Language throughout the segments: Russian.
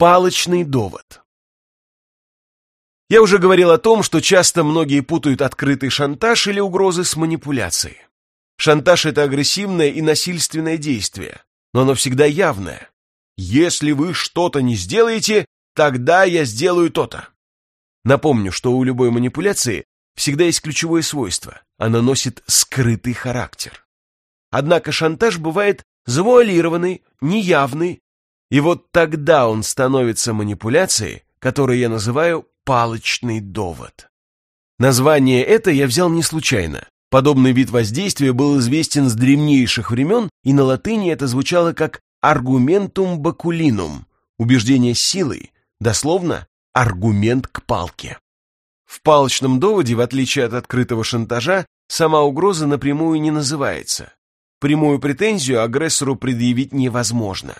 Палочный довод. Я уже говорил о том, что часто многие путают открытый шантаж или угрозы с манипуляцией. Шантаж – это агрессивное и насильственное действие, но оно всегда явное. Если вы что-то не сделаете, тогда я сделаю то-то. Напомню, что у любой манипуляции всегда есть ключевое свойство – она носит скрытый характер. Однако шантаж бывает завуалированный, неявный, и вот тогда он становится манипуляцией, которую я называю палочный довод. Название это я взял не случайно. Подобный вид воздействия был известен с древнейших времен, и на латыни это звучало как «argumentum baculinum» – убеждение силой, дословно «аргумент к палке». В палочном доводе, в отличие от открытого шантажа, сама угроза напрямую не называется. Прямую претензию агрессору предъявить невозможно.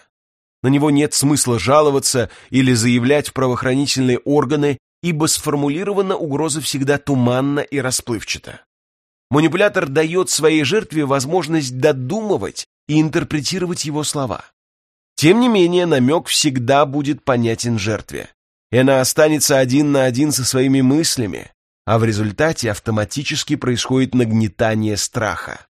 На него нет смысла жаловаться или заявлять в правоохранительные органы, ибо сформулирована угроза всегда туманно и расплывчато. Манипулятор дает своей жертве возможность додумывать и интерпретировать его слова. Тем не менее, намек всегда будет понятен жертве, и она останется один на один со своими мыслями, а в результате автоматически происходит нагнетание страха.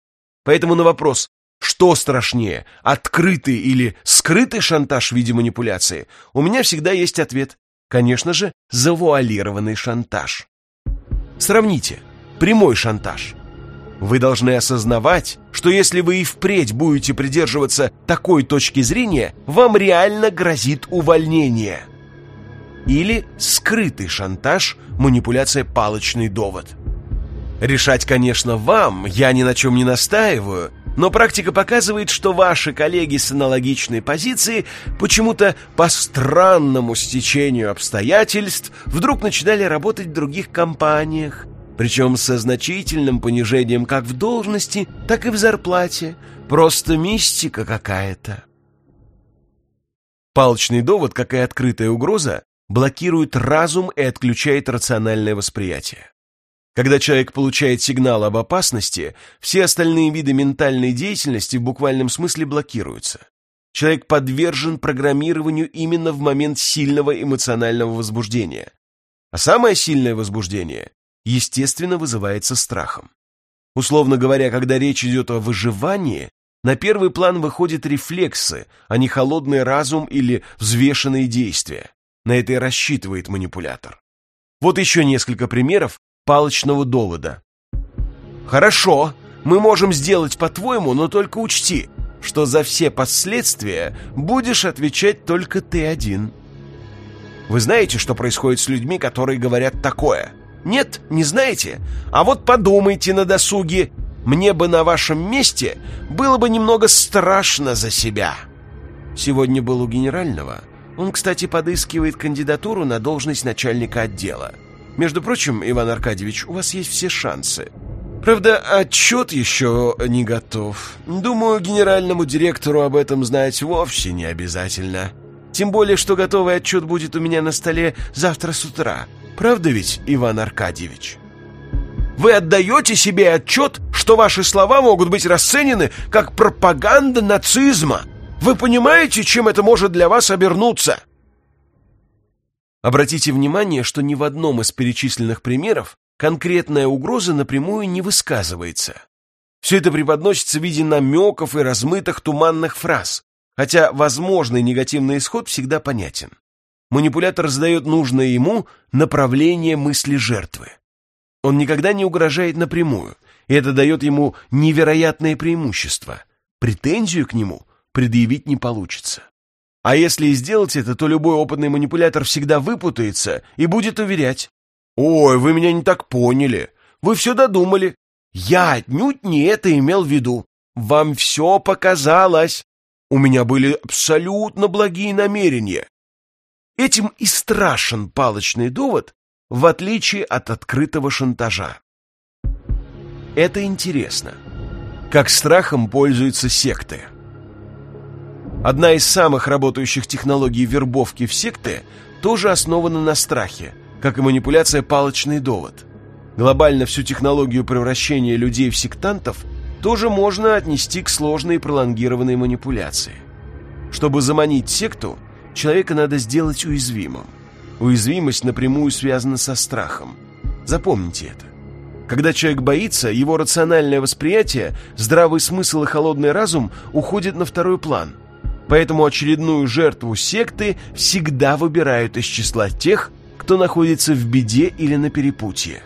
Поэтому на вопрос что страшнее, открытый или скрытый шантаж в виде манипуляции? У меня всегда есть ответ. Конечно же, завуалированный шантаж. Сравните. Прямой шантаж. Вы должны осознавать, что если вы и впредь будете придерживаться такой точки зрения, вам реально грозит увольнение. Или скрытый шантаж, манипуляция палочный довод. Решать, конечно, вам, я ни на чем не настаиваю, но практика показывает, что ваши коллеги с аналогичной позиции почему-то по странному стечению обстоятельств вдруг начинали работать в других компаниях, причем со значительным понижением как в должности, так и в зарплате. Просто мистика какая-то. Палочный довод, как и открытая угроза, блокирует разум и отключает рациональное восприятие. Когда человек получает сигнал об опасности, все остальные виды ментальной деятельности в буквальном смысле блокируются. Человек подвержен программированию именно в момент сильного эмоционального возбуждения. А самое сильное возбуждение, естественно, вызывается страхом. Условно говоря, когда речь идет о выживании, на первый план выходят рефлексы, а не холодный разум или взвешенные действия. На это и рассчитывает манипулятор. Вот еще несколько примеров, палочного довода. «Хорошо, мы можем сделать по-твоему, но только учти, что за все последствия будешь отвечать только ты один». Вы знаете, что происходит с людьми, которые говорят такое? Нет, не знаете? А вот подумайте на досуге. Мне бы на вашем месте было бы немного страшно за себя. Сегодня был у генерального. Он, кстати, подыскивает кандидатуру на должность начальника отдела. Между прочим, Иван Аркадьевич, у вас есть все шансы. Правда, отчет еще не готов. Думаю, генеральному директору об этом знать вовсе не обязательно. Тем более, что готовый отчет будет у меня на столе завтра с утра. Правда ведь, Иван Аркадьевич? Вы отдаете себе отчет, что ваши слова могут быть расценены как пропаганда нацизма? Вы понимаете, чем это может для вас обернуться?» Обратите внимание, что ни в одном из перечисленных примеров конкретная угроза напрямую не высказывается. Все это преподносится в виде намеков и размытых туманных фраз, хотя возможный негативный исход всегда понятен. Манипулятор задает нужное ему направление мысли жертвы. Он никогда не угрожает напрямую, и это дает ему невероятное преимущество. Претензию к нему предъявить не получится. А если и сделать это, то любой опытный манипулятор всегда выпутается и будет уверять. «Ой, вы меня не так поняли. Вы все додумали. Я отнюдь не это имел в виду. Вам все показалось. У меня были абсолютно благие намерения». Этим и страшен палочный довод, в отличие от открытого шантажа. Это интересно. Как страхом пользуются секты. Одна из самых работающих технологий вербовки в секты тоже основана на страхе, как и манипуляция палочный довод. Глобально всю технологию превращения людей в сектантов тоже можно отнести к сложной и пролонгированной манипуляции. Чтобы заманить секту, человека надо сделать уязвимым. Уязвимость напрямую связана со страхом. Запомните это. Когда человек боится, его рациональное восприятие, здравый смысл и холодный разум уходят на второй план. Поэтому очередную жертву секты всегда выбирают из числа тех, кто находится в беде или на перепутье.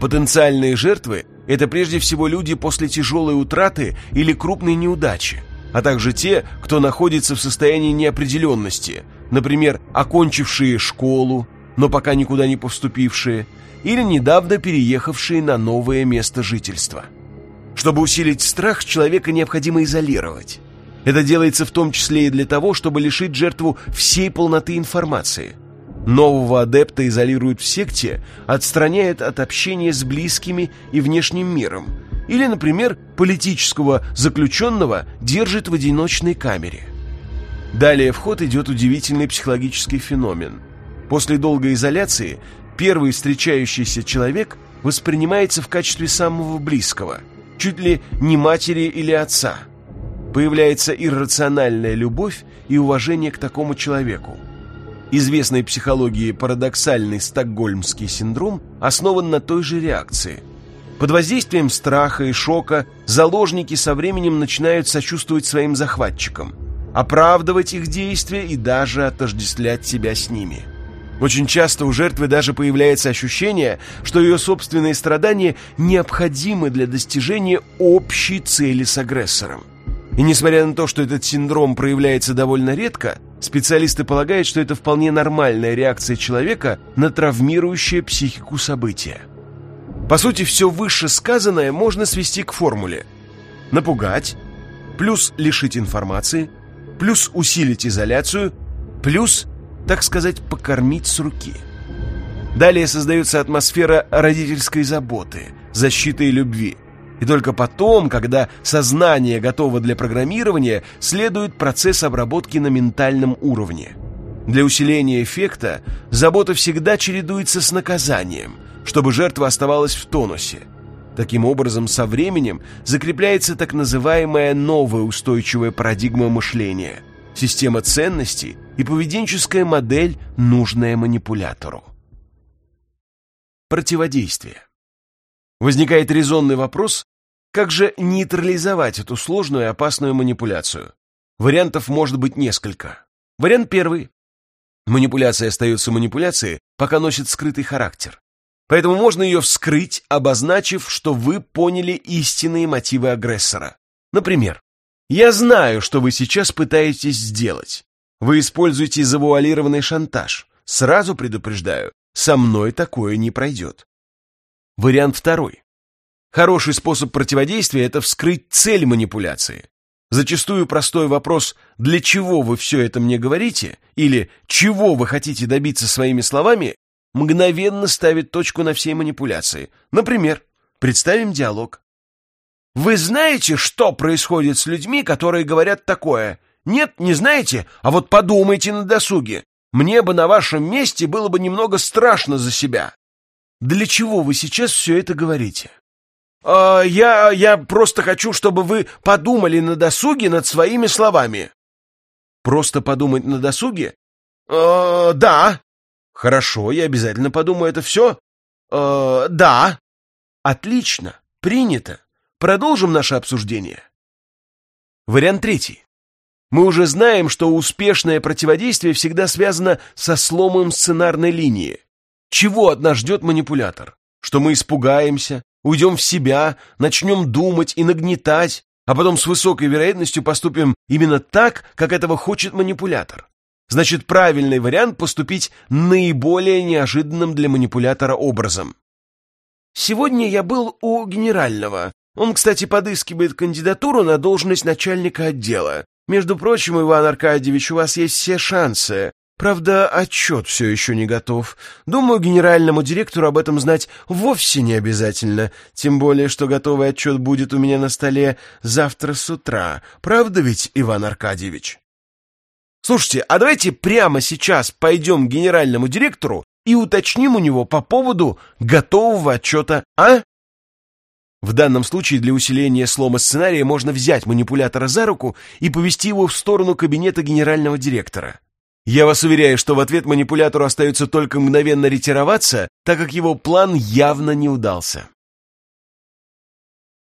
Потенциальные жертвы – это прежде всего люди после тяжелой утраты или крупной неудачи, а также те, кто находится в состоянии неопределенности, например, окончившие школу, но пока никуда не поступившие, или недавно переехавшие на новое место жительства. Чтобы усилить страх, человека необходимо изолировать. Это делается в том числе и для того, чтобы лишить жертву всей полноты информации. Нового адепта изолируют в секте, отстраняют от общения с близкими и внешним миром. Или, например, политического заключенного держит в одиночной камере. Далее в ход идет удивительный психологический феномен. После долгой изоляции первый встречающийся человек воспринимается в качестве самого близкого, чуть ли не матери или отца. Появляется иррациональная любовь и уважение к такому человеку. Известный психологии парадоксальный стокгольмский синдром основан на той же реакции. Под воздействием страха и шока заложники со временем начинают сочувствовать своим захватчикам, оправдывать их действия и даже отождествлять себя с ними – очень часто у жертвы даже появляется ощущение, что ее собственные страдания необходимы для достижения общей цели с агрессором. И несмотря на то, что этот синдром проявляется довольно редко, специалисты полагают, что это вполне нормальная реакция человека на травмирующее психику события. По сути, все вышесказанное можно свести к формуле «напугать», плюс лишить информации, плюс усилить изоляцию, плюс так сказать, покормить с руки. Далее создается атмосфера родительской заботы, защиты и любви. И только потом, когда сознание готово для программирования, следует процесс обработки на ментальном уровне. Для усиления эффекта забота всегда чередуется с наказанием, чтобы жертва оставалась в тонусе. Таким образом, со временем закрепляется так называемая новая устойчивая парадигма мышления, система ценностей – и поведенческая модель, нужная манипулятору. Противодействие. Возникает резонный вопрос, как же нейтрализовать эту сложную и опасную манипуляцию? Вариантов может быть несколько. Вариант первый. Манипуляция остается манипуляцией, пока носит скрытый характер. Поэтому можно ее вскрыть, обозначив, что вы поняли истинные мотивы агрессора. Например, «Я знаю, что вы сейчас пытаетесь сделать. Вы используете завуалированный шантаж. Сразу предупреждаю, со мной такое не пройдет. Вариант второй. Хороший способ противодействия – это вскрыть цель манипуляции. Зачастую простой вопрос «для чего вы все это мне говорите?» или «чего вы хотите добиться своими словами?» мгновенно ставит точку на всей манипуляции. Например, представим диалог. «Вы знаете, что происходит с людьми, которые говорят такое? Нет, не знаете? А вот подумайте на досуге. Мне бы на вашем месте было бы немного страшно за себя. Для чего вы сейчас все это говорите? А, я, я просто хочу, чтобы вы подумали на досуге над своими словами. Просто подумать на досуге? А, да. Хорошо, я обязательно подумаю это все. А, да. Отлично. Принято. Продолжим наше обсуждение. Вариант третий. Мы уже знаем, что успешное противодействие всегда связано со сломом сценарной линии. Чего от нас ждет манипулятор? Что мы испугаемся, уйдем в себя, начнем думать и нагнетать, а потом с высокой вероятностью поступим именно так, как этого хочет манипулятор. Значит, правильный вариант поступить наиболее неожиданным для манипулятора образом. Сегодня я был у генерального. Он, кстати, подыскивает кандидатуру на должность начальника отдела. Между прочим, Иван Аркадьевич, у вас есть все шансы. Правда, отчет все еще не готов. Думаю, генеральному директору об этом знать вовсе не обязательно. Тем более, что готовый отчет будет у меня на столе завтра с утра. Правда ведь, Иван Аркадьевич? Слушайте, а давайте прямо сейчас пойдем к генеральному директору и уточним у него по поводу готового отчета, а? В данном случае для усиления слома сценария можно взять манипулятора за руку и повести его в сторону кабинета генерального директора. Я вас уверяю, что в ответ манипулятору остается только мгновенно ретироваться, так как его план явно не удался.